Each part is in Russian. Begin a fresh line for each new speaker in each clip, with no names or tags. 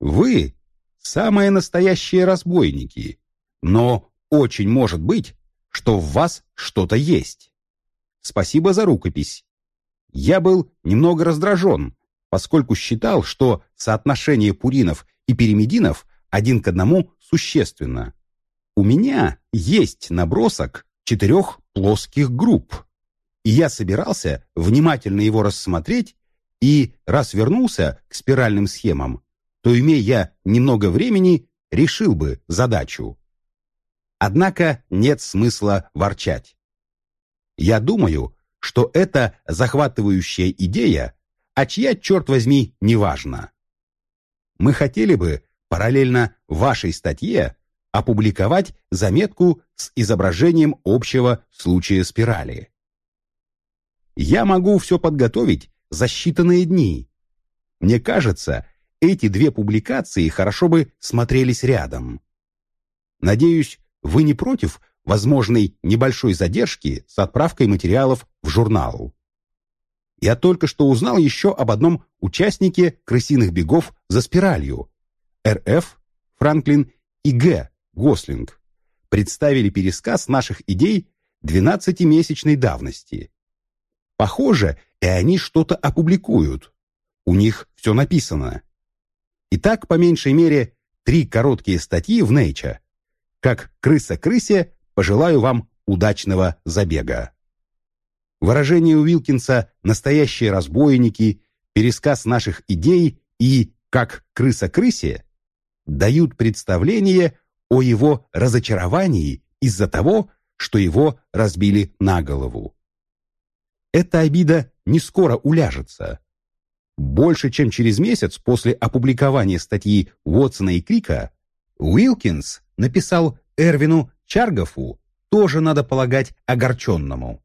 Вы самые настоящие разбойники, но очень может быть, что в вас что-то есть. Спасибо за рукопись. Я был немного раздражен, поскольку считал, что соотношение пуринов и перимединов один к одному существенно. У меня есть набросок четырех плоских групп, и я собирался внимательно его рассмотреть и, раз вернулся к спиральным схемам, то, имея я немного времени, решил бы задачу. Однако нет смысла ворчать. Я думаю, что это захватывающая идея, а чья, черт возьми, неважно. Мы хотели бы, параллельно вашей статье, опубликовать заметку с изображением общего случая спирали. Я могу все подготовить за считанные дни. Мне кажется, эти две публикации хорошо бы смотрелись рядом. Надеюсь, вы не против возможной небольшой задержки с отправкой материалов в журнал. Я только что узнал еще об одном участнике крысиных бегов за спиралью. РФ, Франклин и Г. Гослинг представили пересказ наших идей 12-месячной давности. Похоже, и они что-то опубликуют. У них все написано. Итак, по меньшей мере, три короткие статьи в Nature. Как крыса крысе, пожелаю вам удачного забега. Выражение Уилкинса «настоящие разбойники», пересказ наших идей и «как крыса крысе» дают представление о его разочаровании из-за того, что его разбили на голову. Эта обида не скоро уляжется. Больше чем через месяц после опубликования статьи Уотсона и Крика Уилкинс написал Эрвину Чаргофу, тоже, надо полагать, огорченному.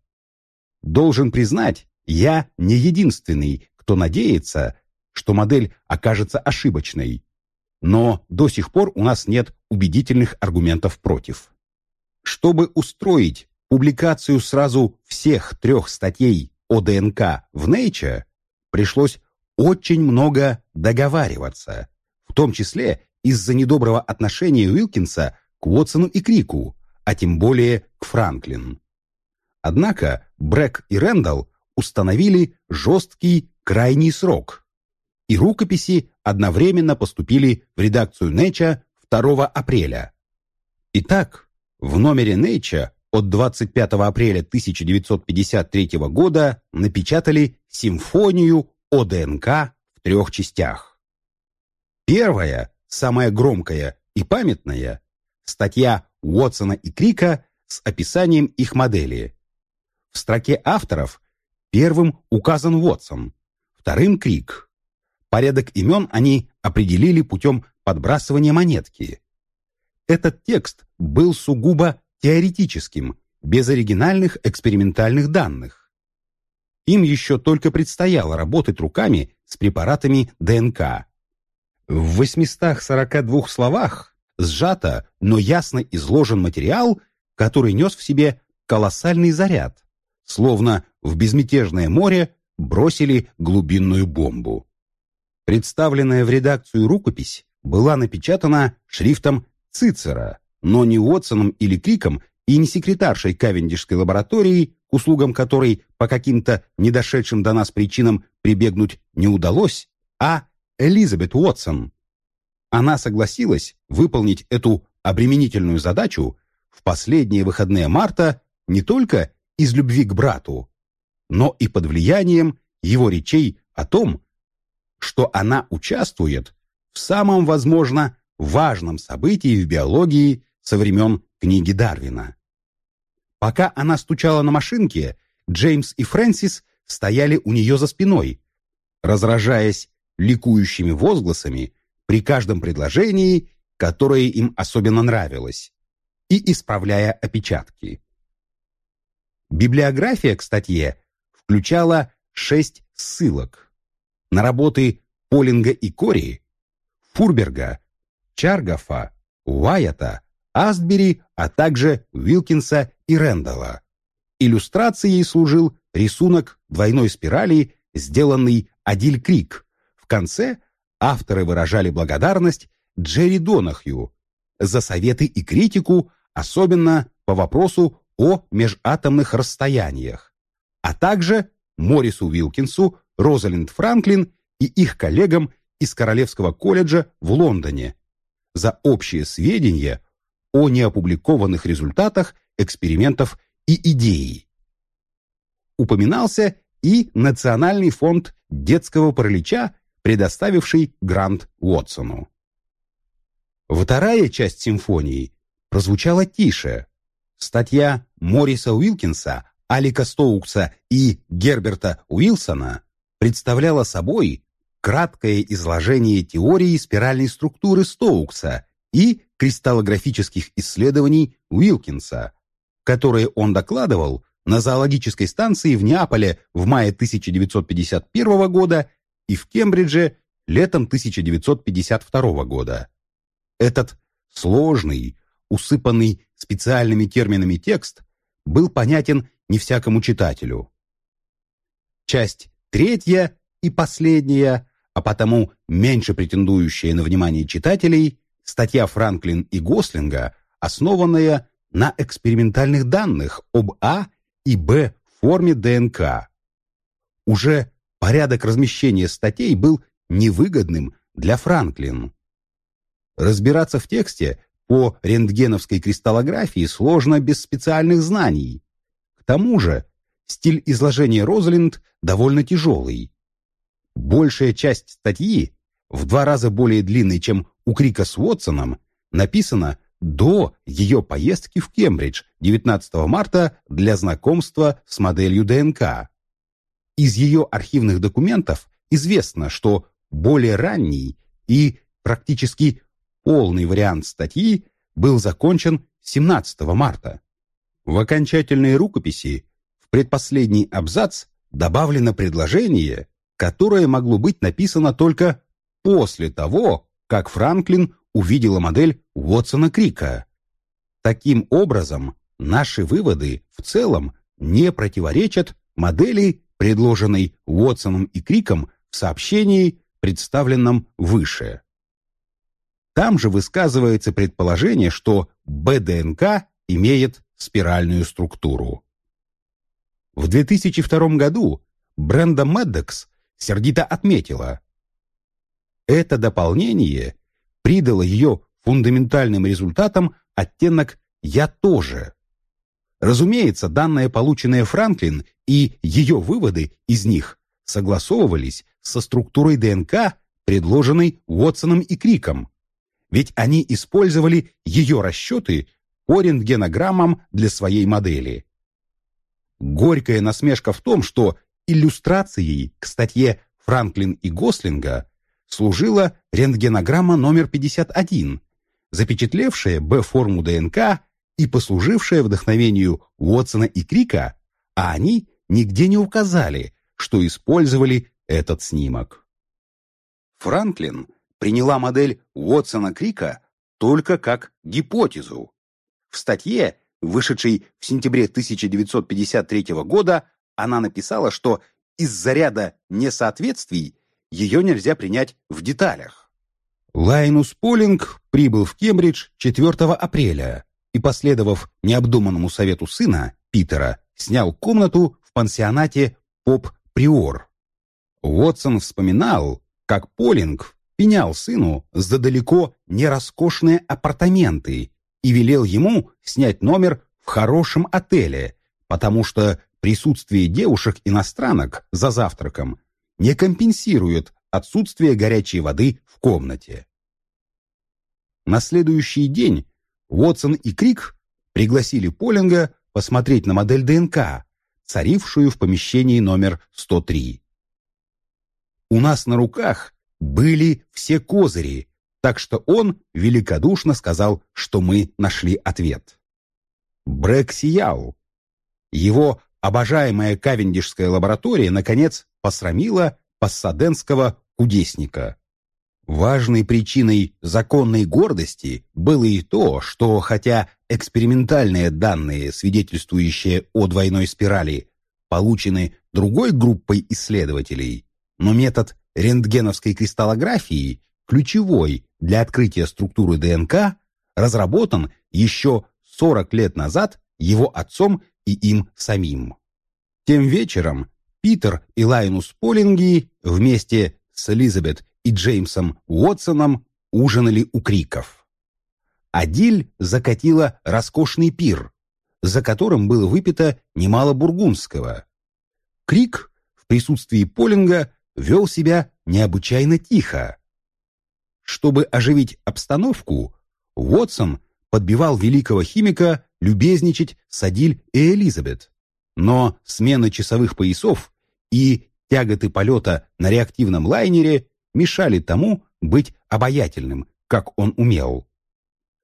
Должен признать, я не единственный, кто надеется, что модель окажется ошибочной. Но до сих пор у нас нет убедительных аргументов против. Чтобы устроить публикацию сразу всех трех статей о ДНК в Nature, пришлось очень много договариваться, в том числе из-за недоброго отношения Уилкинса к Уотсону и Крику, а тем более к Франклин. Однако Брэк и Рэндалл установили жесткий крайний срок, и рукописи одновременно поступили в редакцию Nature 2 апреля. Итак, в номере Nature от 25 апреля 1953 года напечатали симфонию о ДНК в трех частях. Первая, самая громкая и памятная, статья Уотсона и Крика с описанием их модели. В строке авторов первым указан Уотсон, вторым Крик. Порядок имен они определили путем подбрасывания монетки. Этот текст был сугубо теоретическим, без оригинальных экспериментальных данных. Им еще только предстояло работать руками с препаратами ДНК. В 842 словах сжато, но ясно изложен материал, который нес в себе колоссальный заряд, словно в безмятежное море бросили глубинную бомбу. Представленная в редакцию рукопись была напечатана шрифтом Цицера, но не Уотсоном или Криком и не секретаршей Кавендишской лаборатории, услугам которой по каким-то недошедшим до нас причинам прибегнуть не удалось, а Элизабет Уотсон. Она согласилась выполнить эту обременительную задачу в последние выходные марта не только из любви к брату, но и под влиянием его речей о том, что она участвует в самом, возможно, важном событии в биологии со времен книги Дарвина. Пока она стучала на машинке, Джеймс и Фрэнсис стояли у нее за спиной, разражаясь ликующими возгласами при каждом предложении, которое им особенно нравилось, и исправляя опечатки. Библиография к статье включала шесть ссылок на работы Полинга и Кори, Фурберга, Чаргафа, Уайата, Астбери, а также Уилкинса и Рэндалла. Иллюстрацией служил рисунок двойной спирали, сделанный Адиль Крик, в конце авторы выражали благодарность Джерри Донахью за советы и критику, особенно по вопросу о межатомных расстояниях, а также Морису Вилкинсу, Розалинд Франклин и их коллегам из Королевского колледжа в Лондоне за общие сведения о неопубликованных результатах экспериментов и идеи. Упоминался и Национальный фонд детского паралича, предоставивший грант Уотсону. Вторая часть симфонии прозвучала тише. Статья Мориса Уилкинса, Алика Стоукса и Герберта Уилсона представляла собой краткое изложение теории спиральной структуры Стоукса и кристаллографических исследований Уилкинса, которые он докладывал на зоологической станции в Неаполе в мае 1951 года и в Кембридже летом 1952 года. Этот сложный, усыпанный специальными терминами текст был понятен не всякому читателю. Часть третья и последняя, а потому меньше претендующая на внимание читателей, статья Франклин и Гослинга, основанная на экспериментальных данных об А и Б форме ДНК. Уже порядок размещения статей был невыгодным для Франклин. Разбираться в тексте по рентгеновской кристаллографии сложно без специальных знаний. К тому же стиль изложения Розалинд довольно тяжелый. Большая часть статьи, в два раза более длинной, чем у Крика с Уотсоном, написана до ее поездки в Кембридж 19 марта для знакомства с моделью ДНК. Из ее архивных документов известно, что более ранний и практически полный вариант статьи был закончен 17 марта. В окончательной рукописи в предпоследний абзац добавлено предложение, которое могло быть написано только после того, как Франклин увидела модель Уотсона Крика. Таким образом, наши выводы в целом не противоречат модели, предложенной Уотсоном и Криком в сообщении, представленном выше. Там же высказывается предположение, что БДНК имеет спиральную структуру. В 2002 году Бренда Меддекс сердито отметила, это дополнение придало ее фундаментальным результатам оттенок «я тоже». Разумеется, данные, полученные Франклин, и ее выводы из них согласовывались со структурой ДНК, предложенной Уотсоном и Криком, ведь они использовали ее расчеты по рентгенограммам для своей модели. Горькая насмешка в том, что иллюстрацией к статье Франклин и Гослинга служила рентгенограмма номер 51, запечатлевшая Б-форму ДНК и послужившая вдохновению Уотсона и Крика, а они нигде не указали, что использовали этот снимок. Франклин приняла модель Уотсона-Крика только как гипотезу. В статье, вышедшей в сентябре 1953 года, она написала, что из-за ряда несоответствий ее нельзя принять в деталях. Лайнус Полинг прибыл в Кембридж 4 апреля и, последовав необдуманному совету сына, Питера, снял комнату в пансионате Поп-Приор. Уотсон вспоминал, как Полинг пенял сыну за далеко не роскошные апартаменты и велел ему снять номер в хорошем отеле, потому что присутствие девушек-иностранок за завтраком не компенсирует отсутствие горячей воды в комнате. На следующий день Уотсон и Крик пригласили Полинга посмотреть на модель ДНК, царившую в помещении номер 103. У нас на руках были все козыри, так что он великодушно сказал, что мы нашли ответ. Брэк сиял. Его обожаемая Кавендишская лаборатория, наконец, посрамила пассаденского кудесника. Важной причиной законной гордости было и то, что хотя экспериментальные данные, свидетельствующие о двойной спирали, получены другой группой исследователей, но метод рентгеновской кристаллографии, ключевой для открытия структуры ДНК, разработан еще 40 лет назад его отцом и им самим. Тем вечером Питер и Лайнус Полинги вместе с Элизабет и Джеймсом Уотсоном ужинали у криков. Адиль закатила роскошный пир, за которым было выпито немало бургундского. Крик в присутствии Полинга вел себя необычайно тихо. Чтобы оживить обстановку, Уотсон подбивал великого химика любезничать с Адиль и Элизабет. Но смена часовых поясов и тяготы полета на реактивном лайнере мешали тому быть обаятельным, как он умел.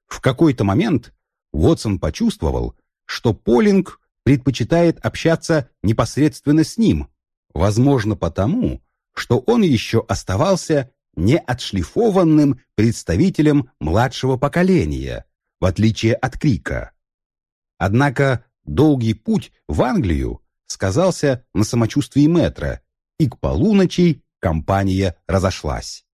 В какой-то момент Уотсон почувствовал, что Полинг предпочитает общаться непосредственно с ним, возможно потому, что он еще оставался неотшлифованным представителем младшего поколения, в отличие от Крика. Однако долгий путь в Англию сказался на самочувствии метра, и к полуночи компания разошлась.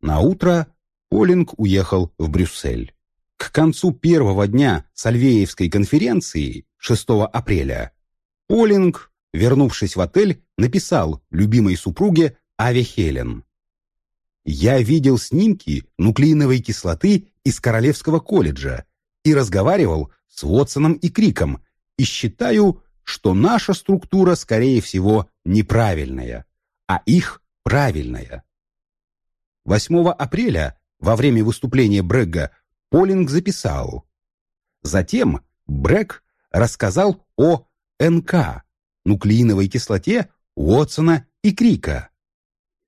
На утро Полинг уехал в Брюссель. К концу первого дня Сальвеевской конференции, 6 апреля, Полинг, вернувшись в отель, написал любимой супруге Аве Хелен. «Я видел снимки нуклеиновой кислоты из Королевского колледжа и разговаривал с Уотсоном и Криком, и считаю, что наша структура, скорее всего, неправильная, а их правильная. 8 апреля, во время выступления Брэгга, Полинг записал. Затем Брэг рассказал о НК, нуклеиновой кислоте Уотсона и Крика.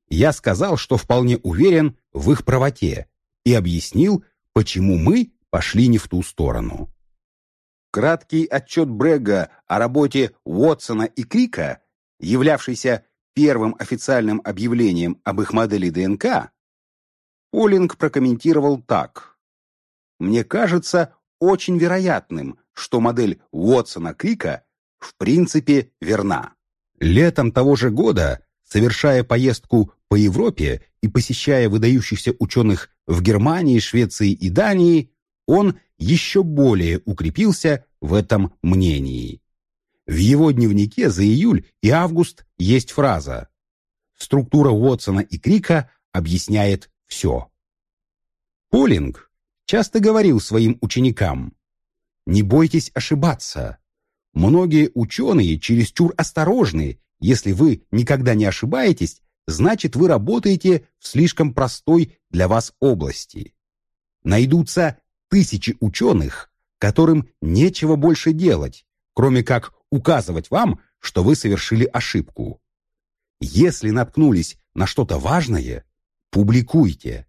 Я сказал, что вполне уверен в их правоте и объяснил, почему мы пошли не в ту сторону. Краткий отчет Брега о работе Уотсона и Крика, являвшийся первым официальным объявлением об их модели ДНК, Полинг прокомментировал так. «Мне кажется очень вероятным, что модель Уотсона-Крика в принципе верна». Летом того же года, совершая поездку по Европе и посещая выдающихся ученых в Германии, Швеции и Дании, он еще более укрепился в этом мнении. В его дневнике за июль и август есть фраза «Структура Уотсона и Крика объясняет все». Полинг часто говорил своим ученикам «Не бойтесь ошибаться. Многие ученые чересчур осторожны. Если вы никогда не ошибаетесь, значит вы работаете в слишком простой для вас области. Найдутся тысячи ученых, которым нечего больше делать, кроме как указывать вам, что вы совершили ошибку. Если наткнулись на что-то важное, публикуйте.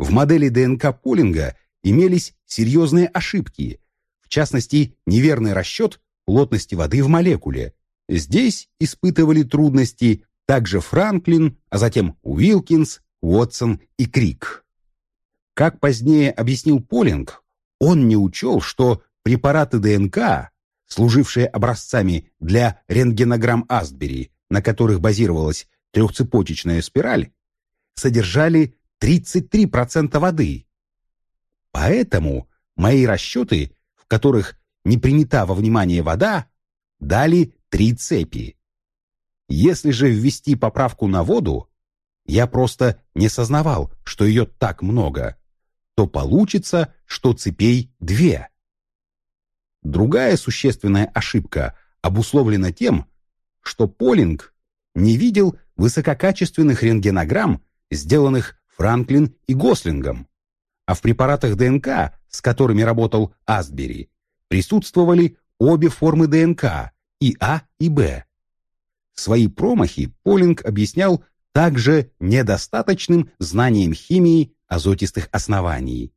В модели ДНК Полинга имелись серьезные ошибки, в частности, неверный расчет плотности воды в молекуле. Здесь испытывали трудности также Франклин, а затем Уилкинс, Уотсон и Крик. Как позднее объяснил Полинг, он не учел, что препараты ДНК, служившие образцами для рентгенограмм Астбери, на которых базировалась трехцепочечная спираль, содержали 33% воды. Поэтому мои расчеты, в которых не принята во внимание вода, дали три цепи. Если же ввести поправку на воду, я просто не сознавал, что ее так много то получится, что цепей две. Другая существенная ошибка обусловлена тем, что Полинг не видел высококачественных рентгенограмм, сделанных Франклин и Гослингом, а в препаратах ДНК, с которыми работал Астбери, присутствовали обе формы ДНК, и А, и Б. Свои промахи Полинг объяснял также недостаточным знанием химии азотистых оснований.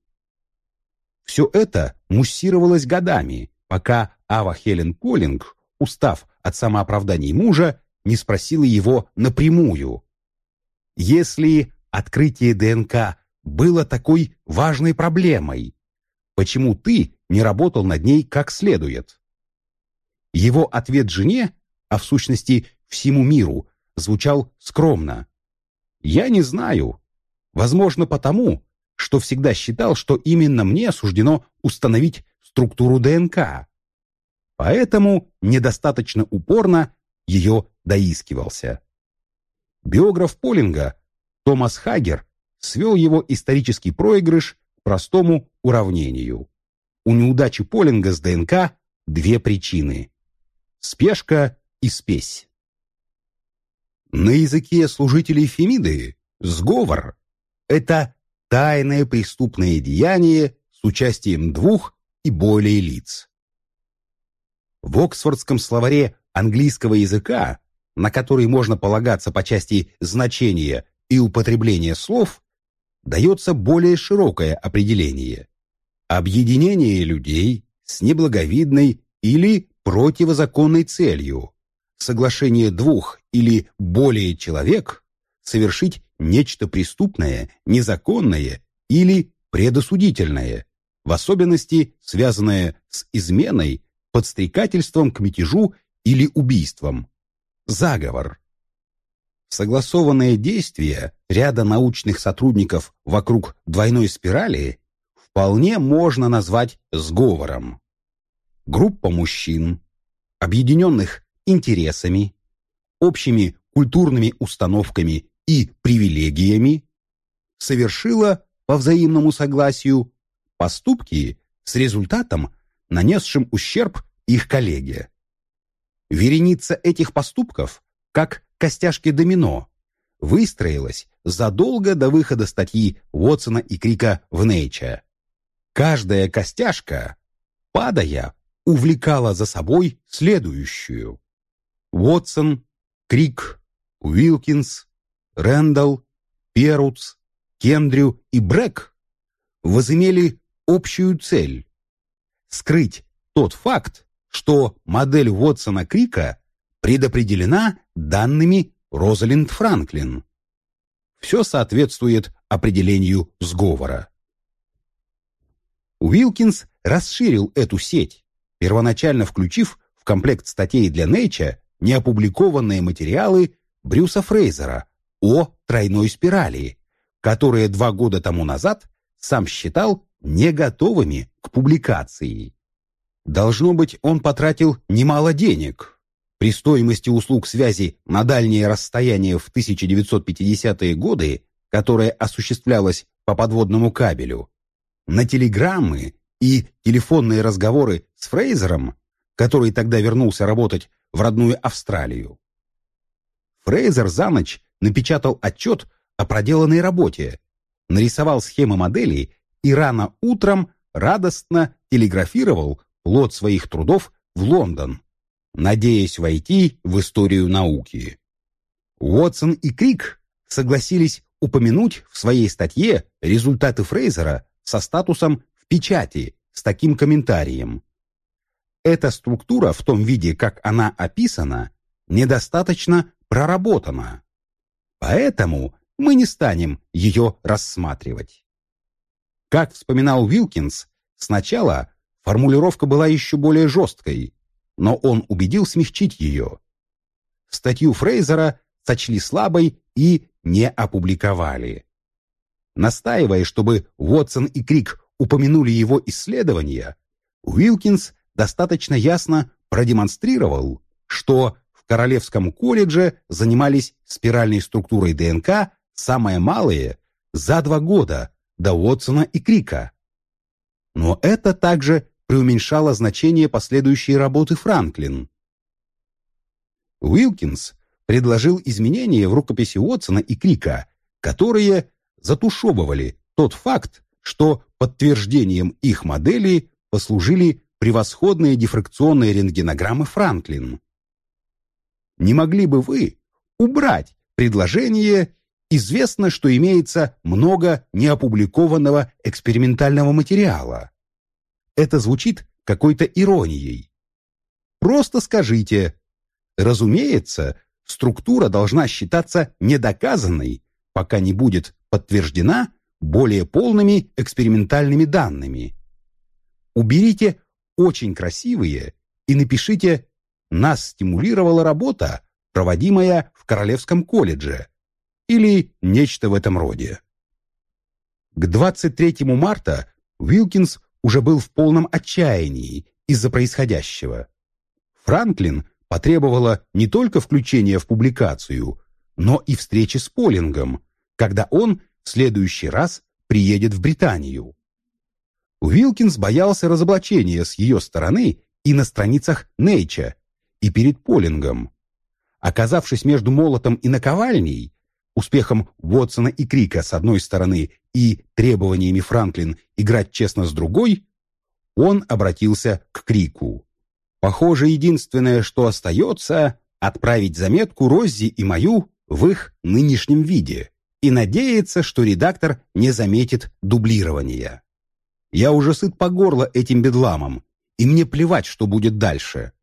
Все это муссировалось годами, пока Ава Хелен Полинг, устав от самооправданий мужа, не спросила его напрямую. Если открытие ДНК было такой важной проблемой, почему ты не работал над ней как следует? Его ответ жене, а в сущности всему миру, звучал скромно. Я не знаю. Возможно, потому, что всегда считал, что именно мне суждено установить структуру ДНК. Поэтому недостаточно упорно ее доискивался. Биограф Полинга Томас Хагер свел его исторический проигрыш к простому уравнению. У неудачи Полинга с ДНК две причины – спешка и спесь. На языке служителей Фемиды сговор – это тайное преступное деяние с участием двух и более лиц. В Оксфордском словаре английского языка, на который можно полагаться по части значения и употребления слов, дается более широкое определение – объединение людей с неблаговидной или противозаконной целью, соглашение двух или более человек совершить нечто преступное, незаконное или предосудительное, в особенности связанное с изменой, подстрекательством к мятежу или убийством. Заговор. Согласованное действие ряда научных сотрудников вокруг двойной спирали вполне можно назвать сговором. Группа мужчин, объединенных интересами, общими культурными установками и привилегиями, совершила по взаимному согласию поступки с результатом, нанесшим ущерб их коллеге. Вереница этих поступков, как костяшки домино, выстроилась задолго до выхода статьи Уотсона и Крика в Nature. Каждая костяшка, падая, увлекала за собой следующую. Уотсон, Крик, Уилкинс, Рэндалл, Перутс, Кендрю и Брэк возымели общую цель – скрыть тот факт, что модель Уотсона-Крика предопределена данными Розалинд Франклин. Все соответствует определению сговора. Уилкинс расширил эту сеть, первоначально включив в комплект статей для Nature неопубликованные материалы Брюса Фрейзера о тройной спирали, которые два года тому назад сам считал не готовыми к публикации. Должно быть, он потратил немало денег. При стоимости услуг связи на дальние расстояния в 1950-е годы, которая осуществлялась по подводному кабелю, на телеграммы и телефонные разговоры с Фрейзером, который тогда вернулся работать в родную Австралию. Фрейзер за ночь напечатал отчет о проделанной работе, нарисовал схемы моделей и рано утром радостно телеграфировал плод своих трудов в Лондон, надеясь войти в историю науки. Уотсон и Крик согласились упомянуть в своей статье результаты Фрейзера со статусом «в печати» с таким комментарием. Эта структура в том виде, как она описана, недостаточно проработана. Поэтому мы не станем ее рассматривать. Как вспоминал Уилкинс, сначала формулировка была еще более жесткой, но он убедил смягчить ее. Статью Фрейзера сочли слабой и не опубликовали. Настаивая, чтобы Уотсон и Крик упомянули его исследования, Уилкинс достаточно ясно продемонстрировал, что Королевском колледже занимались спиральной структурой ДНК самое малое за два года до Уотсона и Крика. Но это также преуменьшало значение последующей работы Франклин. Уилкинс предложил изменения в рукописи Уотсона и Крика, которые затушевывали тот факт, что подтверждением их модели послужили превосходные дифракционные рентгенограммы Франклин. Не могли бы вы убрать предложение «Известно, что имеется много неопубликованного экспериментального материала». Это звучит какой-то иронией. Просто скажите «Разумеется, структура должна считаться недоказанной, пока не будет подтверждена более полными экспериментальными данными». Уберите очень красивые и напишите «Нас стимулировала работа, проводимая в Королевском колледже, или нечто в этом роде. К 23 марта Уилкинс уже был в полном отчаянии из-за происходящего. Франклин потребовала не только включения в публикацию, но и встречи с Полингом, когда он в следующий раз приедет в Британию. Уилкинс боялся разоблачения с ее стороны и на страницах Нейча, и перед Полингом. Оказавшись между молотом и наковальней, успехом Уотсона и Крика с одной стороны и требованиями Франклин играть честно с другой, он обратился к Крику. Похоже, единственное, что остается, отправить заметку Роззи и мою в их нынешнем виде и надеяться, что редактор не заметит дублирования. Я уже сыт по горло этим бедламом, и мне плевать, что будет дальше.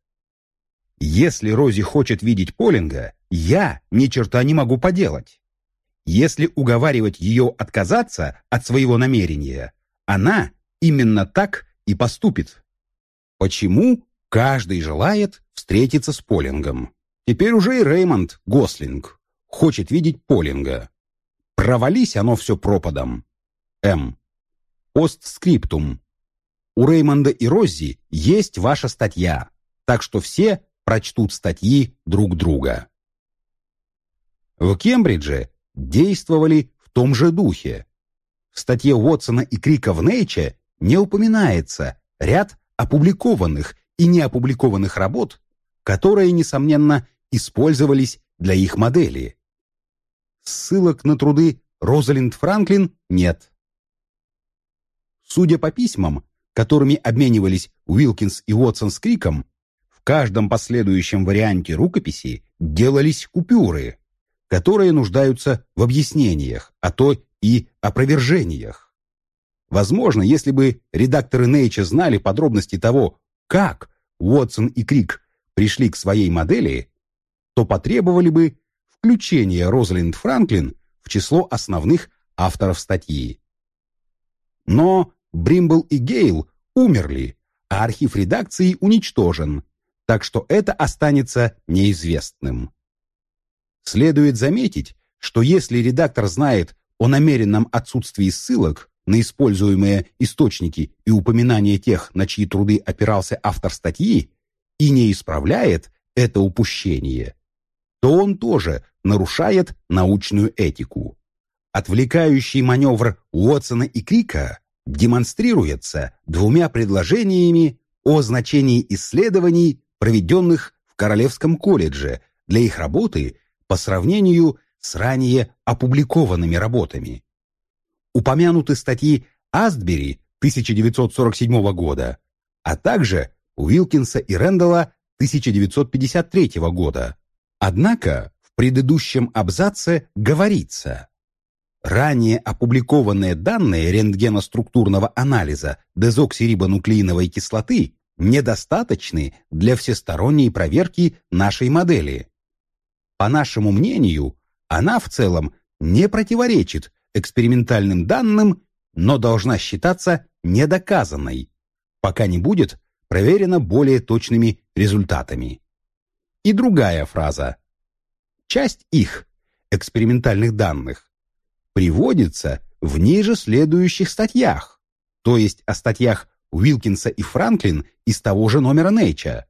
Если Рози хочет видеть Полинга, я ни черта не могу поделать. Если уговаривать ее отказаться от своего намерения, она именно так и поступит. Почему каждый желает встретиться с Полингом? Теперь уже и Реймонд Гослинг хочет видеть Полинга. Провались оно все пропадом. М. Постскриптум. У Реймонда и Роззи есть ваша статья, так что все прочтут статьи друг друга. В Кембридже действовали в том же духе. В статье Уотсона и Крика в Нейче не упоминается ряд опубликованных и неопубликованных работ, которые, несомненно, использовались для их модели. Ссылок на труды Розалинд Франклин нет. Судя по письмам, которыми обменивались Уилкинс и Уотсон с Криком, каждом последующем варианте рукописи делались купюры, которые нуждаются в объяснениях, а то и опровержениях. Возможно, если бы редакторы Нейча знали подробности того, как Уотсон и Крик пришли к своей модели, то потребовали бы включения Розалинд Франклин в число основных авторов статьи. Но Бримбл и Гейл умерли, а архив редакции уничтожен, так что это останется неизвестным. Следует заметить, что если редактор знает о намеренном отсутствии ссылок на используемые источники и упоминания тех, на чьи труды опирался автор статьи, и не исправляет это упущение, то он тоже нарушает научную этику. Отвлекающий маневр Уотсона и Крика демонстрируется двумя предложениями о значении исследований, проведенных в Королевском колледже для их работы по сравнению с ранее опубликованными работами. Упомянуты статьи Астбери 1947 года, а также Уилкинса и Рэндалла 1953 года. Однако в предыдущем абзаце говорится Ранее опубликованные данные рентгеноструктурного анализа дезоксирибонуклеиновой кислоты недостаточны для всесторонней проверки нашей модели. По нашему мнению, она в целом не противоречит экспериментальным данным, но должна считаться недоказанной, пока не будет проверена более точными результатами. И другая фраза. Часть их, экспериментальных данных, приводится в ниже следующих статьях, то есть о статьях Уилкинса и Франклин из того же номера Нейча.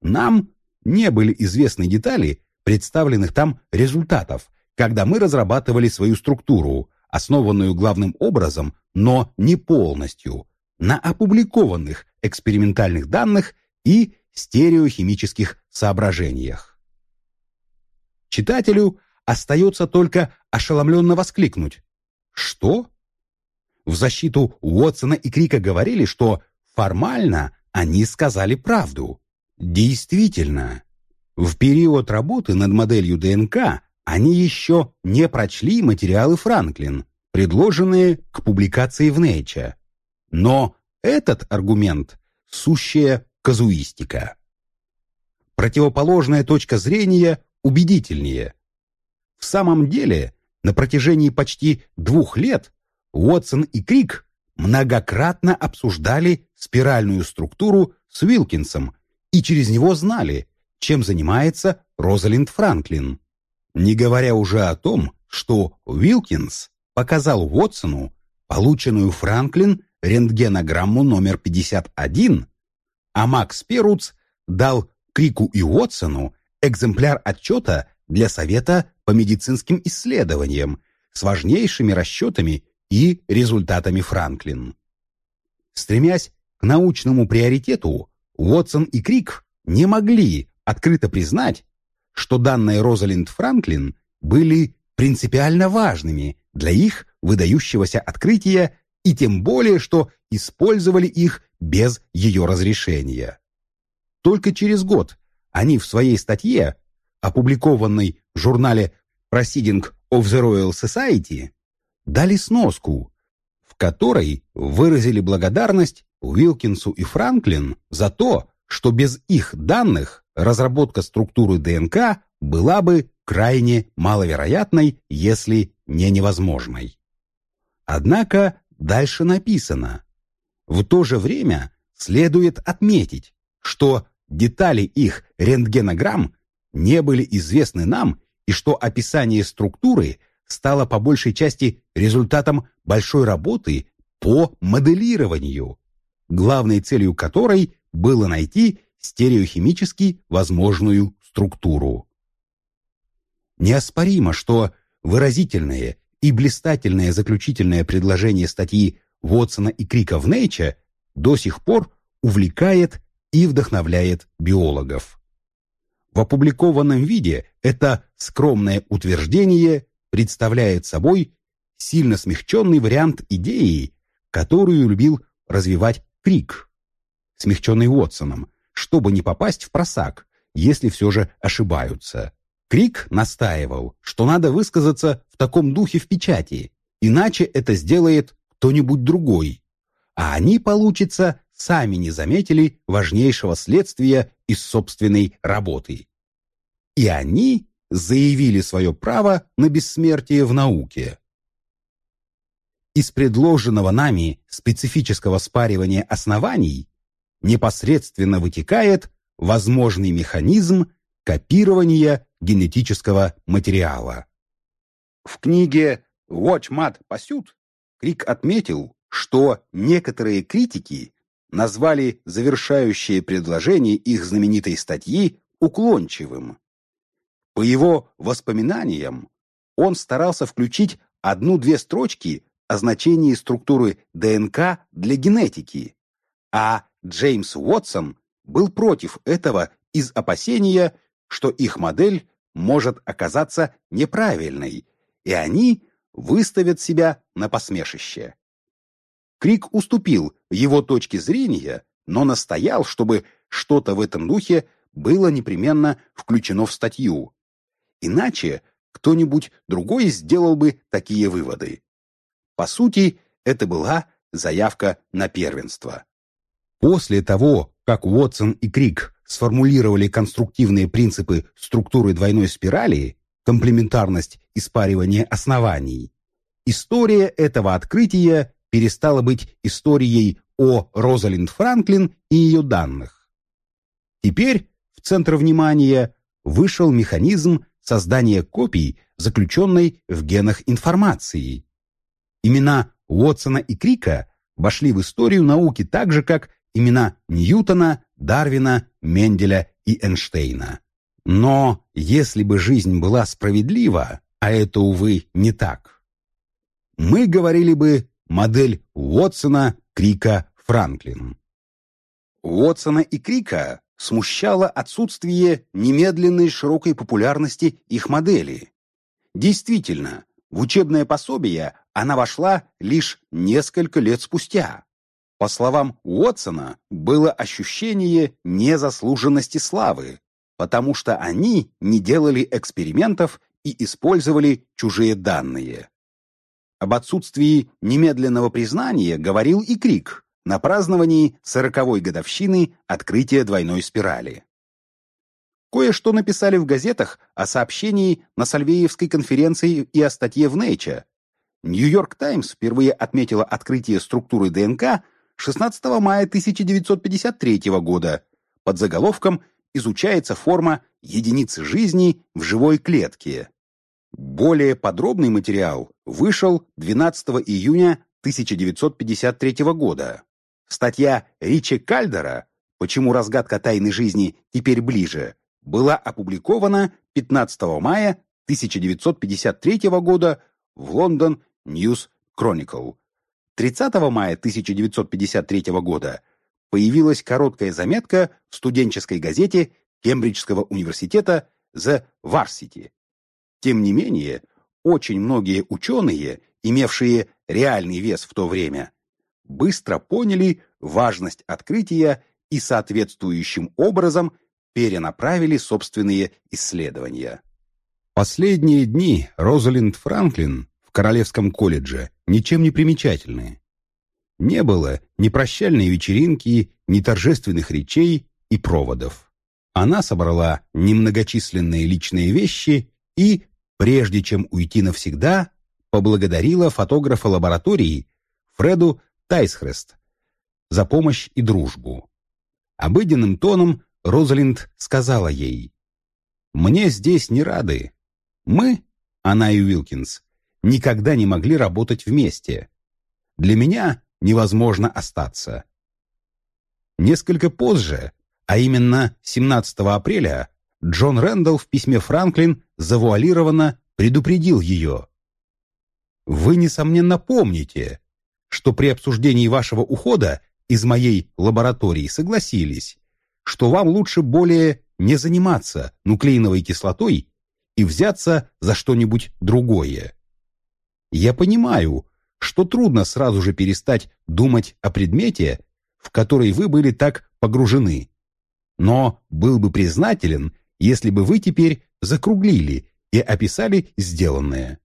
Нам не были известны детали представленных там результатов, когда мы разрабатывали свою структуру, основанную главным образом, но не полностью, на опубликованных экспериментальных данных и стереохимических соображениях. Читателю остается только ошеломленно воскликнуть. Что? В защиту Уотсона и Крика говорили, что формально они сказали правду. Действительно, в период работы над моделью ДНК они еще не прочли материалы Франклин, предложенные к публикации в Nature. Но этот аргумент – сущая казуистика. Противоположная точка зрения убедительнее. В самом деле, на протяжении почти двух лет Уотсон и Крик многократно обсуждали спиральную структуру с Уилкинсом и через него знали, чем занимается Розалинд Франклин. Не говоря уже о том, что Уилкинс показал Уотсону полученную Франклин рентгенограмму номер 51, а Макс Перуц дал Крику и Уотсону экземпляр отчета для Совета по медицинским исследованиям с важнейшими расчетами и результатами Франклин. Стремясь к научному приоритету, Уотсон и Крик не могли открыто признать, что данные Розалинд Франклин были принципиально важными для их выдающегося открытия и тем более, что использовали их без ее разрешения. Только через год они в своей статье, опубликованной в журнале Proceeding of the Royal Society, дали сноску, в которой выразили благодарность Уилкинсу и Франклин за то, что без их данных разработка структуры ДНК была бы крайне маловероятной, если не невозможной. Однако дальше написано. В то же время следует отметить, что детали их рентгенограмм не были известны нам и что описание структуры стало по большей части результатом большой работы по моделированию, главной целью которой было найти стереохимически возможную структуру. Неоспоримо, что выразительное и блистательное заключительное предложение статьи Вотсона и Крика в Nature до сих пор увлекает и вдохновляет биологов. В опубликованном виде это скромное утверждение представляет собой сильно смягченный вариант идеи, которую любил развивать Крик, смягченный Уотсоном, чтобы не попасть в просак, если все же ошибаются. Крик настаивал, что надо высказаться в таком духе в печати, иначе это сделает кто-нибудь другой, а они, получится, сами не заметили важнейшего следствия из собственной работы. И они заявили свое право на бессмертие в науке. Из предложенного нами специфического спаривания оснований непосредственно вытекает возможный механизм копирования генетического материала. В книге «Watch Mad Pursuit» Крик отметил, что некоторые критики назвали завершающее предложение их знаменитой статьи уклончивым. По его воспоминаниям, он старался включить одну-две строчки о значении структуры ДНК для генетики, а Джеймс Уотсон был против этого из опасения, что их модель может оказаться неправильной, и они выставят себя на посмешище. Крик уступил его точке зрения, но настоял, чтобы что-то в этом духе было непременно включено в статью. Иначе кто-нибудь другой сделал бы такие выводы. По сути, это была заявка на первенство. После того, как Уотсон и Крик сформулировали конструктивные принципы структуры двойной спирали, комплементарность и спаривание оснований, история этого открытия перестала быть историей о Розалинд Франклин и ее данных. Теперь в центр внимания вышел механизм создания копий, заключенной в генах информации. Имена Уотсона и Крика вошли в историю науки так же, как имена Ньютона, Дарвина, Менделя и Эйнштейна. Но если бы жизнь была справедлива, а это, увы, не так, мы говорили бы модель Уотсона, Крика, Франклин. Уотсона и Крика смущало отсутствие немедленной широкой популярности их модели. Действительно, в учебное пособие она вошла лишь несколько лет спустя. По словам Уотсона, было ощущение незаслуженности славы, потому что они не делали экспериментов и использовали чужие данные. Об отсутствии немедленного признания говорил и Крик на праздновании сороковой годовщины открытия двойной спирали. Кое-что написали в газетах о сообщении на Сальвеевской конференции и о статье в Nature. Нью-Йорк Таймс впервые отметила открытие структуры ДНК 16 мая 1953 года под заголовком изучается форма единицы жизни в живой клетке. Более подробный материал вышел 12 июня 1953 года. Статья Ричи Кальдера «Почему разгадка тайны жизни теперь ближе» была опубликована 15 мая 1953 года в Лондон News Chronicle. 30 мая 1953 года появилась короткая заметка в студенческой газете Кембриджского университета The Varsity. Тем не менее, очень многие ученые, имевшие реальный вес в то время, быстро поняли важность открытия и соответствующим образом перенаправили собственные исследования. Последние дни Розалинд Франклин в Королевском колледже ничем не примечательны. Не было ни прощальной вечеринки, ни торжественных речей и проводов. Она собрала немногочисленные личные вещи и, прежде чем уйти навсегда, поблагодарила фотографа лаборатории Фреду Тайсхрест за помощь и дружбу. Обыденным тоном Розалинд сказала ей, «Мне здесь не рады. Мы, она и Уилкинс, никогда не могли работать вместе. Для меня невозможно остаться». Несколько позже, а именно 17 апреля, Джон Рэндалл в письме Франклин завуалированно предупредил ее. «Вы, несомненно, помните, что при обсуждении вашего ухода из моей лаборатории согласились, что вам лучше более не заниматься нуклеиновой кислотой и взяться за что-нибудь другое. Я понимаю, что трудно сразу же перестать думать о предмете, в который вы были так погружены. Но был бы признателен, если бы вы теперь закруглили и описали сделанное.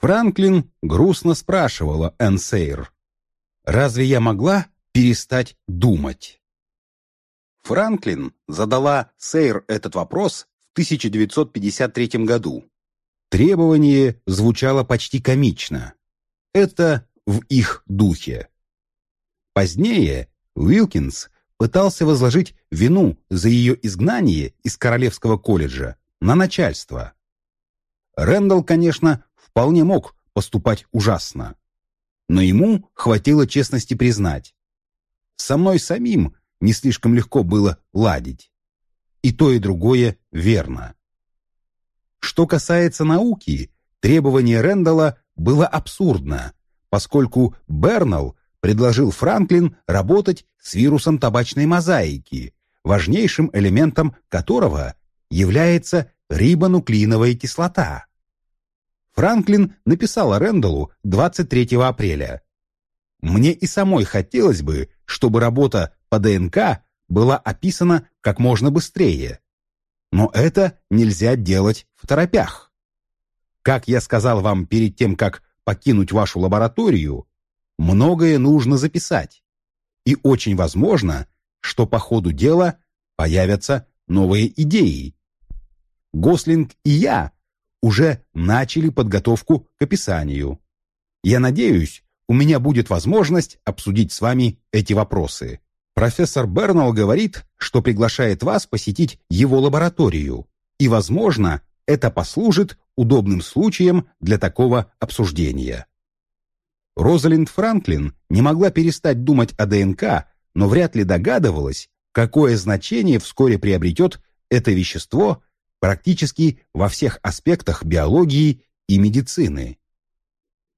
Франклин грустно спрашивала Энн Сейр, «Разве я могла перестать думать?» Франклин задала Сейр этот вопрос в 1953 году. Требование звучало почти комично. Это в их духе. Позднее Уилкинс пытался возложить вину за ее изгнание из Королевского колледжа на начальство. Рэндалл, конечно, вполне мог поступать ужасно. Но ему хватило честности признать. Со мной самим не слишком легко было ладить. И то, и другое верно. Что касается науки, требование Рэндалла было абсурдно, поскольку Бернелл предложил Франклин работать с вирусом табачной мозаики, важнейшим элементом которого является рибонуклеиновая кислота. Франклин написала Рэндаллу 23 апреля. «Мне и самой хотелось бы, чтобы работа по ДНК была описана как можно быстрее. Но это нельзя делать в торопях. Как я сказал вам перед тем, как покинуть вашу лабораторию, многое нужно записать. И очень возможно, что по ходу дела появятся новые идеи. Гослинг и я уже начали подготовку к описанию. Я надеюсь, у меня будет возможность обсудить с вами эти вопросы. Профессор Бернелл говорит, что приглашает вас посетить его лабораторию, и, возможно, это послужит удобным случаем для такого обсуждения. Розалинд Франклин не могла перестать думать о ДНК, но вряд ли догадывалась, какое значение вскоре приобретет это вещество практически во всех аспектах биологии и медицины.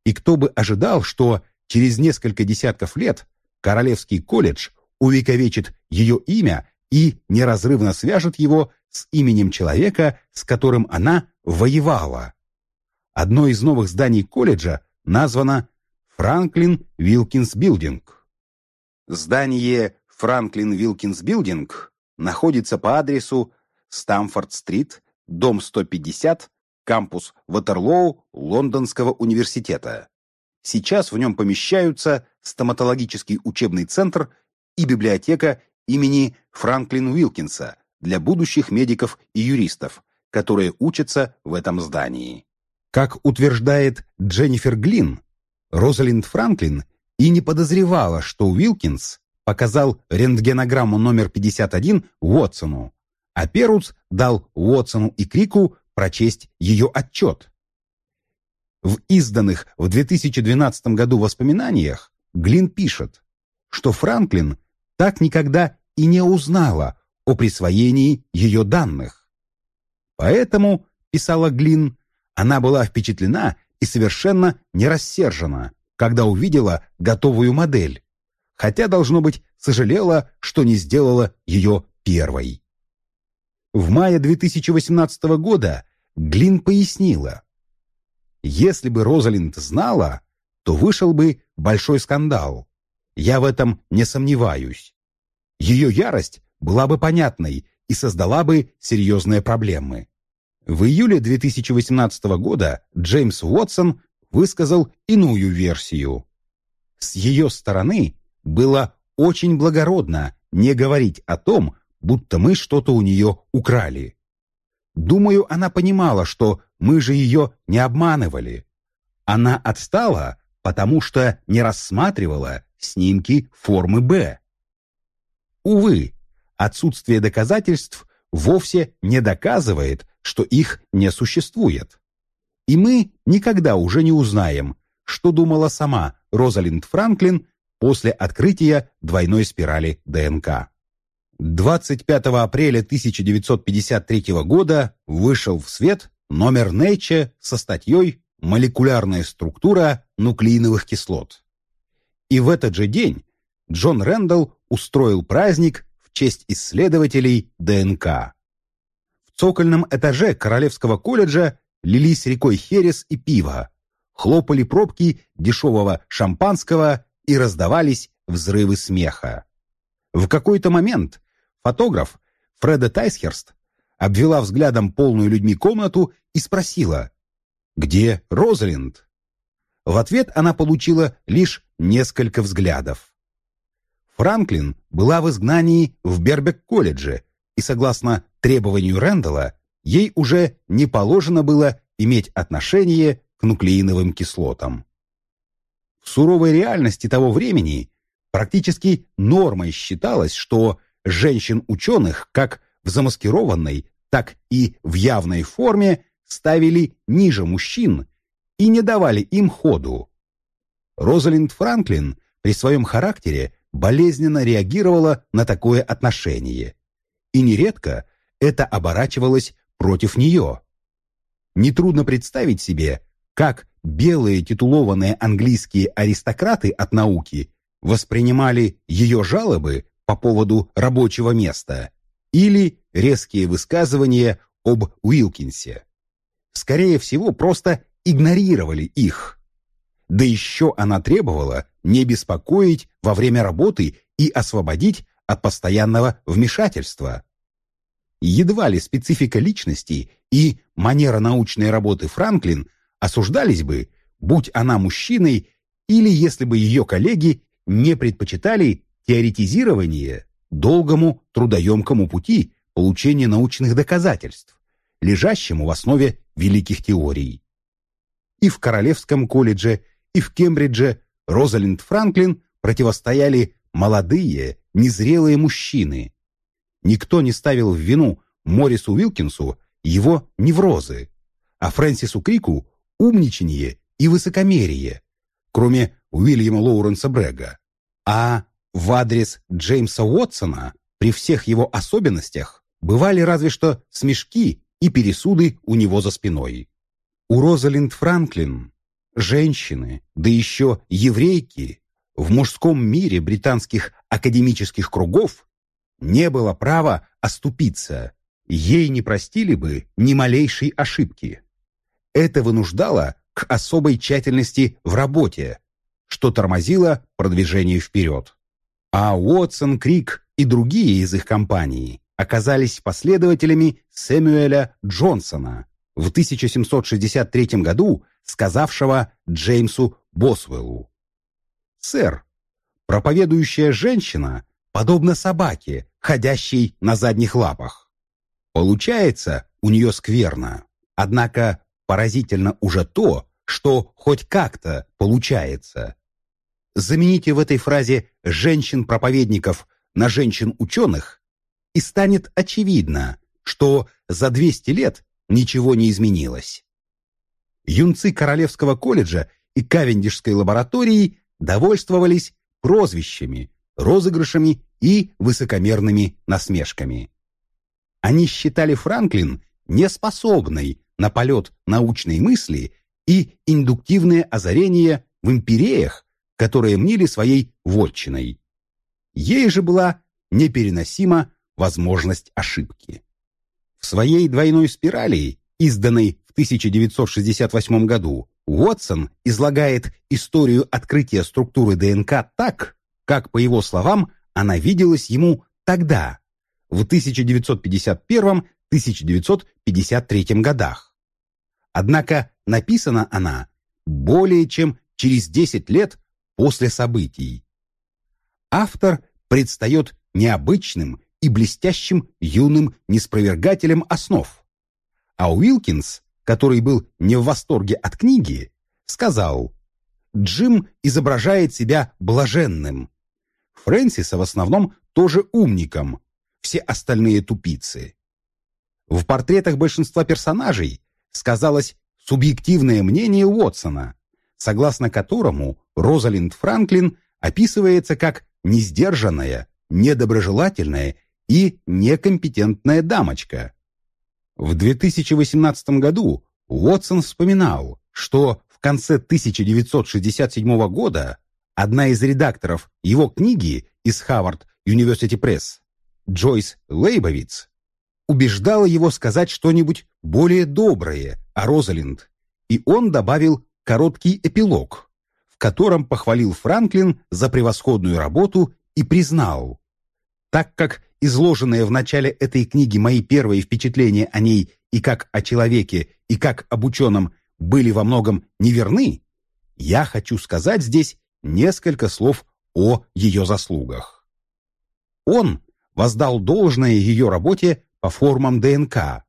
И кто бы ожидал, что через несколько десятков лет Королевский колледж увековечит ее имя и неразрывно свяжет его с именем человека, с которым она воевала. Одно из новых зданий колледжа названо Франклин Вилкинс Билдинг. Здание Франклин Вилкинс Билдинг находится по адресу Стамфорд-стрит, дом 150, кампус Ватерлоу Лондонского университета. Сейчас в нем помещаются стоматологический учебный центр и библиотека имени Франклин Уилкинса для будущих медиков и юристов, которые учатся в этом здании. Как утверждает Дженнифер Глин, Розалинд Франклин и не подозревала, что Уилкинс показал рентгенограмму номер 51 Уотсону, а Перуц дал Уотсону и Крику прочесть ее отчет. В изданных в 2012 году воспоминаниях Глин пишет, что Франклин так никогда и не узнала о присвоении ее данных. Поэтому, писала Глин, она была впечатлена и совершенно не рассержена, когда увидела готовую модель, хотя, должно быть, сожалела, что не сделала ее первой. В мае 2018 года Глин пояснила, «Если бы Розалинд знала, то вышел бы большой скандал. Я в этом не сомневаюсь. Ее ярость была бы понятной и создала бы серьезные проблемы. В июле 2018 года Джеймс Уотсон высказал иную версию. С ее стороны было очень благородно не говорить о том, будто мы что-то у нее украли. Думаю, она понимала, что мы же ее не обманывали. Она отстала, потому что не рассматривала снимки формы «Б». Увы, отсутствие доказательств вовсе не доказывает, что их не существует. И мы никогда уже не узнаем, что думала сама Розалинд Франклин после открытия двойной спирали ДНК. 25 апреля 1953 года вышел в свет номер Nature со статьей «Молекулярная структура нуклеиновых кислот». И в этот же день Джон Рэндалл устроил праздник в честь исследователей ДНК. В цокольном этаже Королевского колледжа лились рекой херес и пиво, хлопали пробки дешевого шампанского и раздавались взрывы смеха. В какой-то момент фотограф Фреда Тайсхерст обвела взглядом полную людьми комнату и спросила «Где Розалинд?». В ответ она получила лишь несколько взглядов. Франклин была в изгнании в Бербек-колледже, и, согласно требованию Рэндалла, ей уже не положено было иметь отношение к нуклеиновым кислотам. В суровой реальности того времени практически нормой считалось, что женщин-ученых как в замаскированной, так и в явной форме ставили ниже мужчин и не давали им ходу. Розалинд Франклин при своем характере болезненно реагировала на такое отношение. И нередко это оборачивалось против нее. Нетрудно представить себе, как белые титулованные английские аристократы от науки воспринимали ее жалобы по поводу рабочего места или резкие высказывания об Уилкинсе. Скорее всего, просто игнорировали их. Да еще она требовала не беспокоить во время работы и освободить от постоянного вмешательства. Едва ли специфика личности и манера научной работы Франклин осуждались бы, будь она мужчиной или если бы ее коллеги не предпочитали теоретизирование долгому трудоемкому пути получения научных доказательств, лежащему в основе великих теорий. И в Королевском колледже, и в Кембридже Розалинд Франклин противостояли молодые, незрелые мужчины. Никто не ставил в вину Морису Уилкинсу его неврозы, а Фрэнсису Крику умничание и высокомерие, кроме Уильяма Лоуренса Брега. А в адрес Джеймса Уотсона при всех его особенностях бывали разве что смешки и пересуды у него за спиной. У Розалинд Франклин женщины, да еще еврейки, в мужском мире британских академических кругов не было права оступиться, ей не простили бы ни малейшей ошибки. Это вынуждало к особой тщательности в работе, что тормозило продвижение вперед. А Уотсон, Крик и другие из их компании оказались последователями Сэмюэля Джонсона, в 1763 году сказавшего Джеймсу Босвеллу. «Сэр, проповедующая женщина подобна собаке, ходящей на задних лапах. Получается у нее скверно, однако поразительно уже то, что хоть как-то получается. Замените в этой фразе женщин-проповедников на женщин-ученых, и станет очевидно, что за 200 лет ничего не изменилось. Юнцы Королевского колледжа и Кавендишской лаборатории довольствовались прозвищами, розыгрышами и высокомерными насмешками. Они считали Франклин неспособной на полет научной мысли и индуктивные озарения в империях, которые мнили своей вотчиной. Ей же была непереносима возможность ошибки. В своей двойной спирали, изданной в 1968 году, Уотсон излагает историю открытия структуры ДНК так, как, по его словам, она виделась ему тогда, в 1951-1953 годах. Однако написана она более чем через 10 лет после событий. Автор предстает необычным и блестящим юным неспровергателем основ. А Уилкинс, который был не в восторге от книги, сказал «Джим изображает себя блаженным». Фрэнсиса в основном тоже умником, все остальные тупицы. В портретах большинства персонажей сказалось субъективное мнение Уотсона, согласно которому Розалинд Франклин описывается как несдержанная, недоброжелательная и некомпетентная дамочка. В 2018 году Уотсон вспоминал, что в конце 1967 года одна из редакторов его книги из Harvard University Press, Джойс Лейбовиц, убеждала его сказать что-нибудь более доброе о Розалинд, и он добавил короткий эпилог, в котором похвалил Франклин за превосходную работу и признал, так как изложенные в начале этой книги мои первые впечатления о ней и как о человеке, и как об ученом были во многом неверны, я хочу сказать здесь несколько слов о ее заслугах. Он воздал должное ее работе по формам ДНК.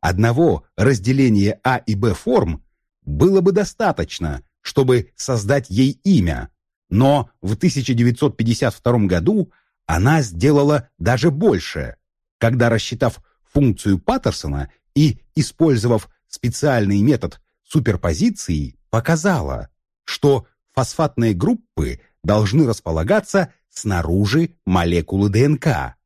Одного разделения А и Б форм было бы достаточно, чтобы создать ей имя, но в 1952 году она сделала даже больше, когда, рассчитав функцию Паттерсона и использовав специальный метод суперпозиции, показала, что фосфатные группы должны располагаться снаружи молекулы ДНК.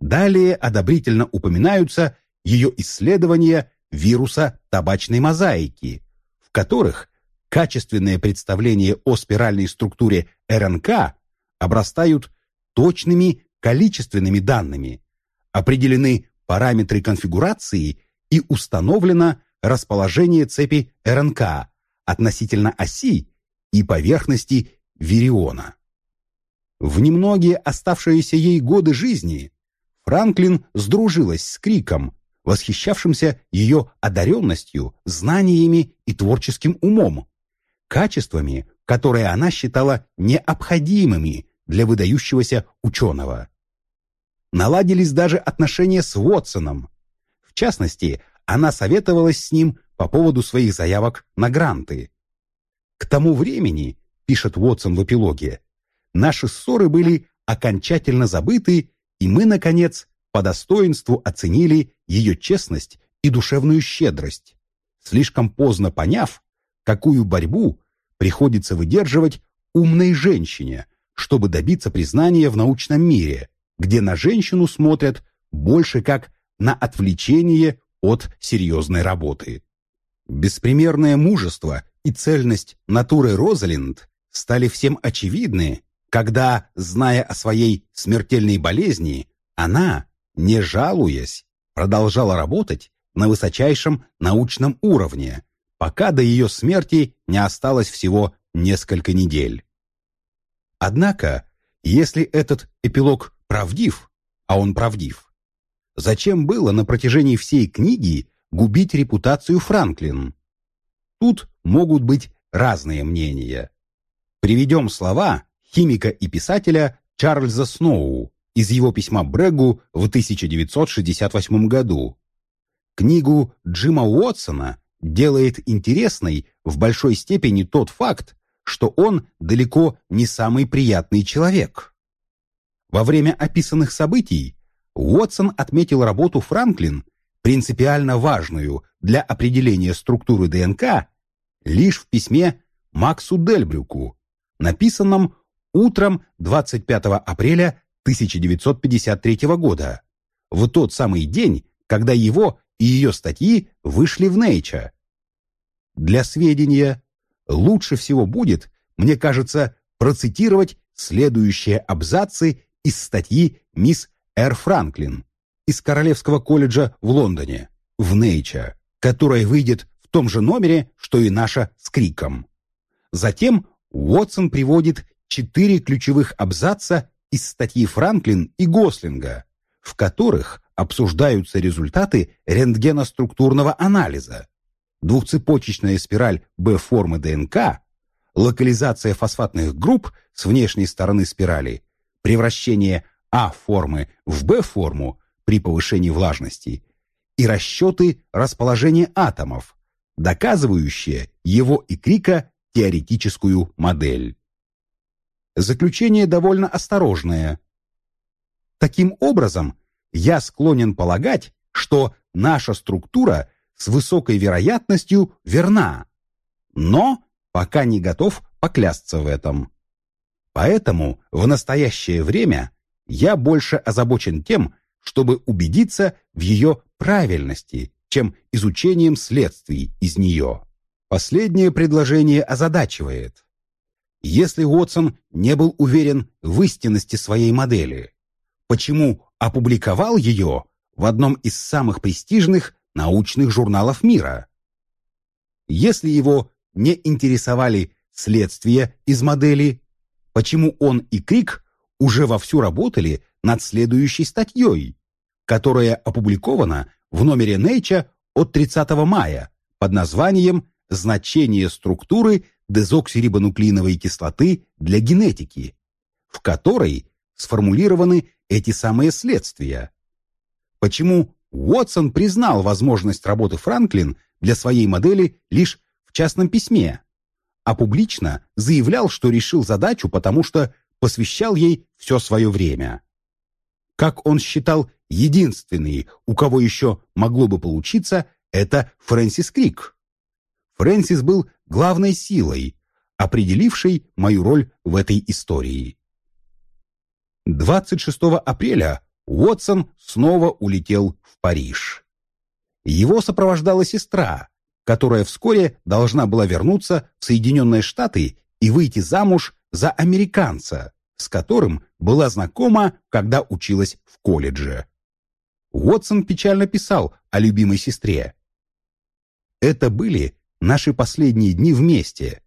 Далее одобрительно упоминаются ее исследования вируса табачной мозаики, в которых качественные представления о спиральной структуре РНК обрастают точными количественными данными, определены параметры конфигурации и установлено расположение цепи РНК относительно оси и поверхности вириона. В немногие оставшиеся ей годы жизни Франклин сдружилась с Криком, восхищавшимся ее одаренностью, знаниями и творческим умом, качествами, которые она считала необходимыми для выдающегося ученого. Наладились даже отношения с Уотсоном. В частности, она советовалась с ним по поводу своих заявок на гранты. К тому времени, пишет Уотсон в эпилоге, наши ссоры были окончательно забыты, и мы, наконец, по достоинству оценили ее честность и душевную щедрость, слишком поздно поняв, какую борьбу приходится выдерживать умной женщине, чтобы добиться признания в научном мире, где на женщину смотрят больше как на отвлечение от серьезной работы. Беспримерное мужество и цельность натуры Розалинд стали всем очевидны, когда, зная о своей смертельной болезни, она, не жалуясь, продолжала работать на высочайшем научном уровне, пока до ее смерти не осталось всего несколько недель. Однако, если этот эпилог правдив, а он правдив, зачем было на протяжении всей книги губить репутацию Франклин? Тут могут быть разные мнения. Приведем слова химика и писателя Чарльза Сноу из его письма Брэгу в 1968 году. Книгу Джима Уотсона делает интересной в большой степени тот факт, что он далеко не самый приятный человек. Во время описанных событий Уотсон отметил работу Франклин, принципиально важную для определения структуры ДНК, лишь в письме Максу Дельбрюку, написанном утром 25 апреля 1953 года, в тот самый день, когда его и ее статьи вышли в Nature. Для сведения, лучше всего будет, мне кажется, процитировать следующие абзацы из статьи мисс Р. Франклин из Королевского колледжа в Лондоне, в Nature, которая выйдет в том же номере, что и наша с криком. Затем Уотсон приводит четыре ключевых абзаца из статьи Франклин и Гослинга, в которых обсуждаются результаты рентгеноструктурного анализа, двухцепочечная спираль Б-формы ДНК, локализация фосфатных групп с внешней стороны спирали, превращение А-формы в Б-форму при повышении влажности и расчеты расположения атомов, доказывающие его и Крика теоретическую модель. Заключение довольно осторожное. Таким образом, я склонен полагать, что наша структура с высокой вероятностью верна, но пока не готов поклясться в этом. Поэтому в настоящее время я больше озабочен тем, чтобы убедиться в ее правильности, чем изучением следствий из нее. Последнее предложение озадачивает. Если Уотсон не был уверен в истинности своей модели, почему опубликовал ее в одном из самых престижных научных журналов мира? Если его не интересовали следствия из модели, почему он и Крик уже вовсю работали над следующей статьей, которая опубликована в номере Nature от 30 мая под названием «Значение структуры дезоксирибонуклеиновой кислоты для генетики», в которой сформулированы эти самые следствия. Почему Уотсон признал возможность работы Франклин для своей модели лишь в частном письме, а публично заявлял, что решил задачу, потому что посвящал ей все свое время. Как он считал, единственный, у кого еще могло бы получиться, это Фрэнсис Крик. Фрэнсис был главной силой, определившей мою роль в этой истории. 26 апреля Уотсон снова улетел в Париж. Его сопровождала сестра, которая вскоре должна была вернуться в Соединенные Штаты и выйти замуж за американца, с которым была знакома, когда училась в колледже. Уотсон печально писал о любимой сестре. «Это были наши последние дни вместе.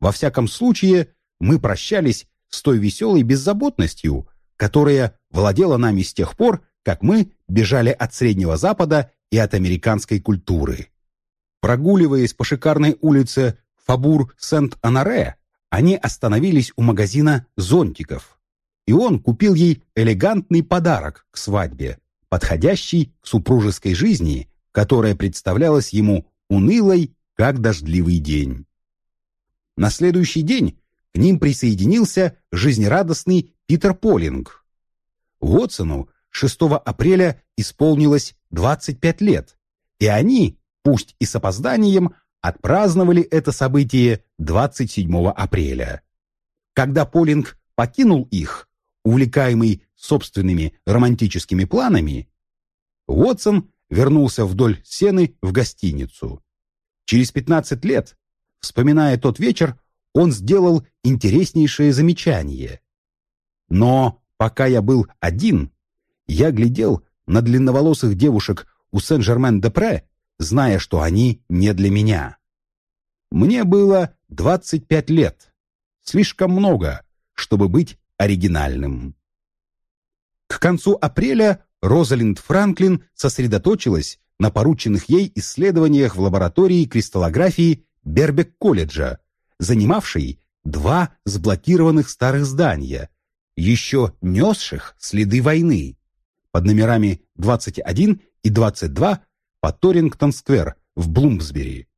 Во всяком случае, мы прощались с той веселой беззаботностью, которая владела нами с тех пор, как мы бежали от Среднего Запада и от американской культуры. Прогуливаясь по шикарной улице Фабур-Сент-Анаре, они остановились у магазина зонтиков, и он купил ей элегантный подарок к свадьбе, подходящий к супружеской жизни, которая представлялась ему унылой, как дождливый день. На следующий день к ним присоединился жизнерадостный Питер Полинг. Уотсону 6 апреля исполнилось 25 лет, и они, пусть и с опозданием, отпраздновали это событие 27 апреля. Когда Полинг покинул их, увлекаемый собственными романтическими планами, Уотсон вернулся вдоль сены в гостиницу. Через 15 лет, вспоминая тот вечер, он сделал интереснейшее замечание. Но пока я был один, я глядел на длинноволосых девушек у Сен-Жермен-де-Пре, зная, что они не для меня. Мне было 25 лет. Слишком много, чтобы быть оригинальным. К концу апреля Розалинд Франклин сосредоточилась на порученных ей исследованиях в лаборатории кристаллографии Бербек-колледжа, занимавшей два сблокированных старых здания, еще несших следы войны, под номерами 21 и 22 по Торингтон-сквер в Блумсбери.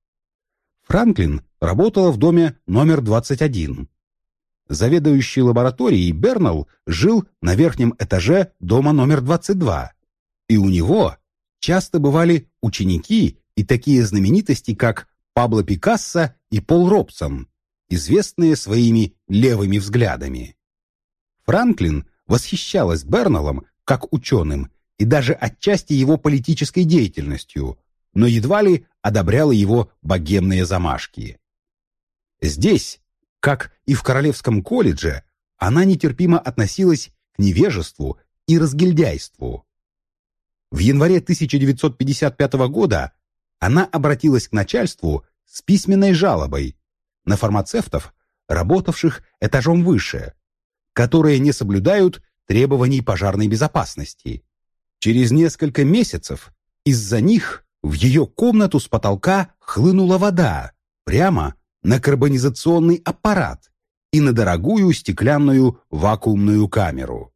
Франклин работала в доме номер 21. Заведующий лабораторией Бернелл жил на верхнем этаже дома номер 22 и у него часто бывали ученики и такие знаменитости, как Пабло Пикассо и Пол Робсон, известные своими левыми взглядами. Франклин восхищалась Берналом как ученым и даже отчасти его политической деятельностью, но едва ли одобряла его богемные замашки. Здесь, как и в Королевском колледже, она нетерпимо относилась к невежеству и разгильдяйству. В январе 1955 года она обратилась к начальству с письменной жалобой на фармацевтов, работавших этажом выше, которые не соблюдают требований пожарной безопасности. Через несколько месяцев из-за них в ее комнату с потолка хлынула вода прямо на карбонизационный аппарат и на дорогую стеклянную вакуумную камеру.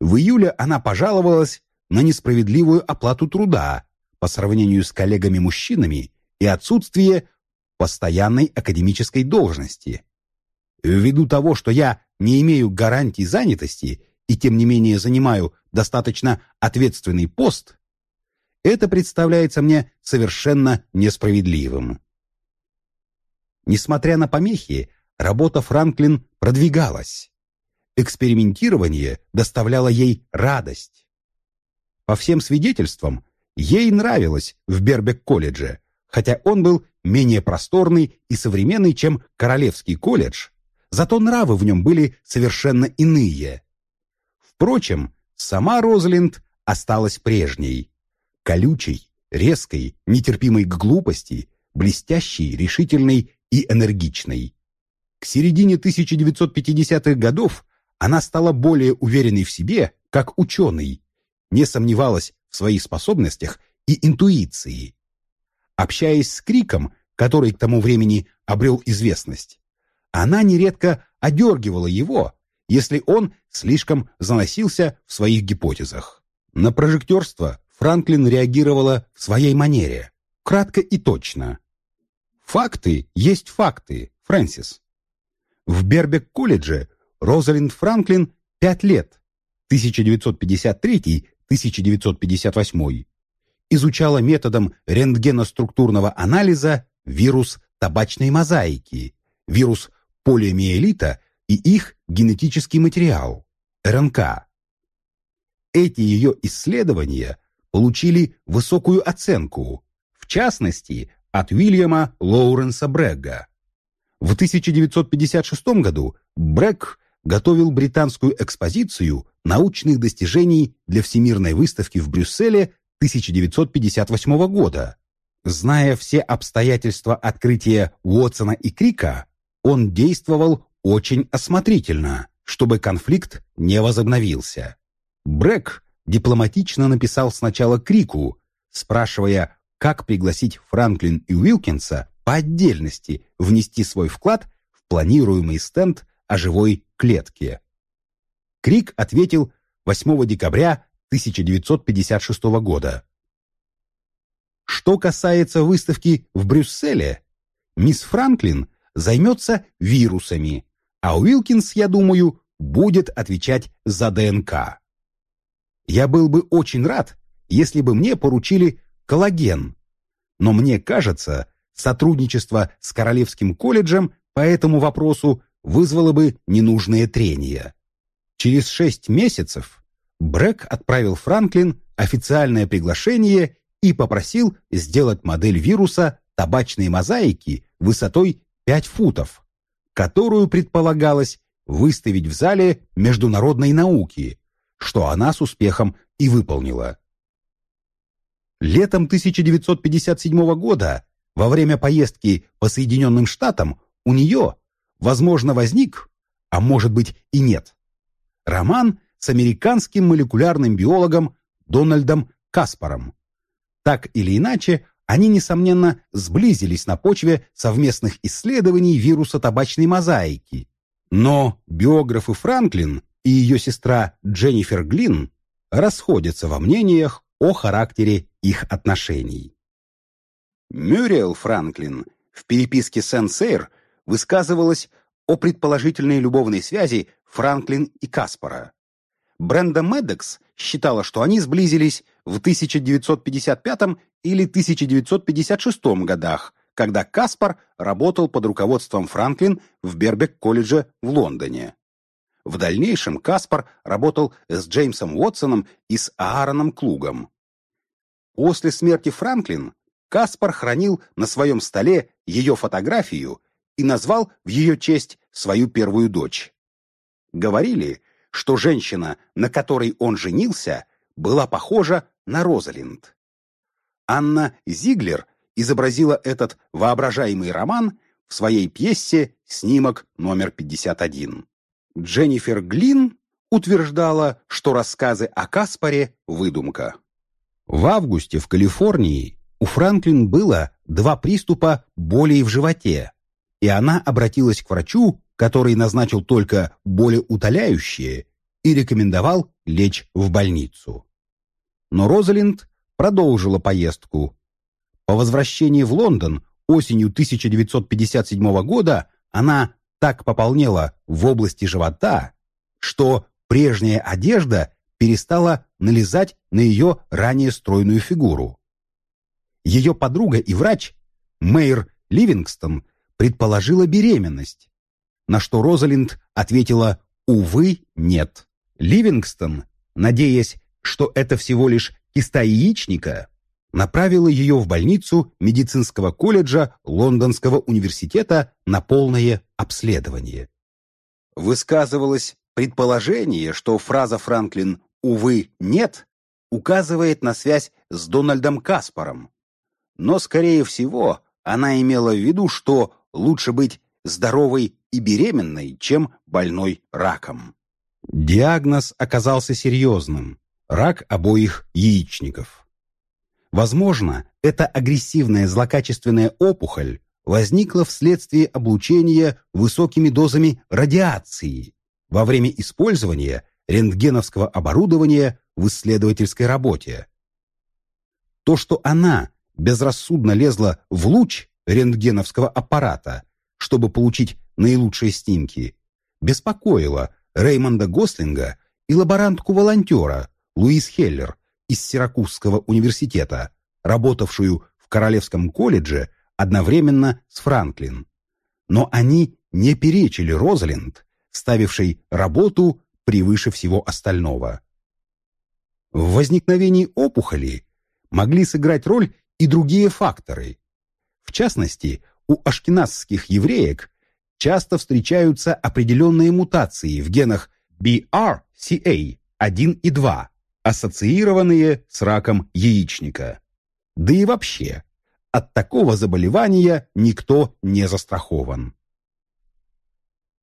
В июле она пожаловалась на несправедливую оплату труда по сравнению с коллегами-мужчинами и отсутствие постоянной академической должности. Ввиду того, что я не имею гарантий занятости и тем не менее занимаю достаточно ответственный пост, это представляется мне совершенно несправедливым. Несмотря на помехи, работа Франклин продвигалась. Экспериментирование доставляло ей радость. По всем свидетельствам, ей нравилось в Бербек-колледже, хотя он был менее просторный и современный, чем Королевский колледж, зато нравы в нем были совершенно иные. Впрочем, сама Розалинд осталась прежней. Колючей, резкой, нетерпимой к глупости, блестящей, решительной и энергичной. К середине 1950-х годов она стала более уверенной в себе, как ученый, не сомневалась в своих способностях и интуиции. Общаясь с Криком, который к тому времени обрел известность, она нередко одергивала его, если он слишком заносился в своих гипотезах. На прожектерство Франклин реагировала в своей манере, кратко и точно. Факты есть факты, Фрэнсис. В Бербек-колледже Розалинд Франклин пять лет, 1953-1958, изучала методом рентгеноструктурного анализа вирус табачной мозаики, вирус полиомиелита и их генетический материал, РНК. Эти ее исследования получили высокую оценку, в частности, от Уильяма Лоуренса Брегга. В 1956 году Брегг готовил британскую экспозицию научных достижений для Всемирной выставки в Брюсселе 1958 года. Зная все обстоятельства открытия Уотсона и Крика, он действовал очень осмотрительно, чтобы конфликт не возобновился. Брэк дипломатично написал сначала Крику, спрашивая, как пригласить Франклин и Уилкинса по отдельности внести свой вклад в планируемый стенд о живой клетке. Крик ответил 8 декабря 1956 года. Что касается выставки в Брюсселе, мисс Франклин займется вирусами, а Уилкинс, я думаю, будет отвечать за ДНК. Я был бы очень рад, если бы мне поручили коллаген, но мне кажется, сотрудничество с Королевским колледжем по этому вопросу вызвало бы ненужные трения. Через шесть месяцев Брэк отправил Франклин официальное приглашение и попросил сделать модель вируса табачной мозаики высотой 5 футов, которую предполагалось выставить в зале международной науки, что она с успехом и выполнила. Летом 1957 года, во время поездки по Соединенным Штатам, у нее, возможно, возник, а может быть и нет, роман с американским молекулярным биологом Дональдом Каспаром. Так или иначе, они, несомненно, сблизились на почве совместных исследований вируса табачной мозаики. Но биографы Франклин и ее сестра Дженнифер Глин расходятся во мнениях о характере их отношений. Мюриэл Франклин в переписке Сен-Сейр высказывалась о предположительной любовной связи Франклин и Каспара. Бренда Медекс считала, что они сблизились в 1955 или 1956 годах, когда Каспар работал под руководством Франклин в Бербек-колледже в Лондоне. В дальнейшем Каспар работал с Джеймсом Уотсоном и с Аароном Клугом. После смерти Франклин Каспар хранил на своем столе ее фотографию и назвал в ее честь свою первую дочь. Говорили, что женщина, на которой он женился, была похожа на Розалинд. Анна Зиглер изобразила этот воображаемый роман в своей пьесе «Снимок номер 51». Дженнифер Глин утверждала, что рассказы о Каспаре – выдумка. В августе в Калифорнии у Франклин было два приступа боли в животе, и она обратилась к врачу, который назначил только болеутоляющие и рекомендовал лечь в больницу. Но Розалинд продолжила поездку. По возвращении в Лондон осенью 1957 года она так пополнела в области живота, что прежняя одежда перестала налезать на ее ранее стройную фигуру. Ее подруга и врач, Мэйр Ливингстон, предположила беременность, на что Розалинд ответила «Увы, нет». Ливингстон, надеясь, что это всего лишь киста яичника, направила ее в больницу медицинского колледжа Лондонского университета на полное обследование. Высказывалось предположение, что фраза Франклин «увы, нет» указывает на связь с Дональдом Каспаром. Но, скорее всего, она имела в виду, что лучше быть здоровой и беременной, чем больной раком. Диагноз оказался серьезным – рак обоих яичников. Возможно, эта агрессивная злокачественная опухоль возникла вследствие облучения высокими дозами радиации во время использования рентгеновского оборудования в исследовательской работе. То, что она безрассудно лезла в луч рентгеновского аппарата, чтобы получить наилучшие снимки, беспокоило Реймонда Гослинга и лаборантку-волонтера Луис Хеллер из Сиракузского университета, работавшую в Королевском колледже одновременно с Франклин. Но они не перечили Розалинд, ставившей работу превыше всего остального. В возникновении опухоли могли сыграть роль и другие факторы. В частности, у ашкеназских евреек часто встречаются определенные мутации в генах BRCA1 и 2, ассоциированные с раком яичника. Да и вообще, от такого заболевания никто не застрахован.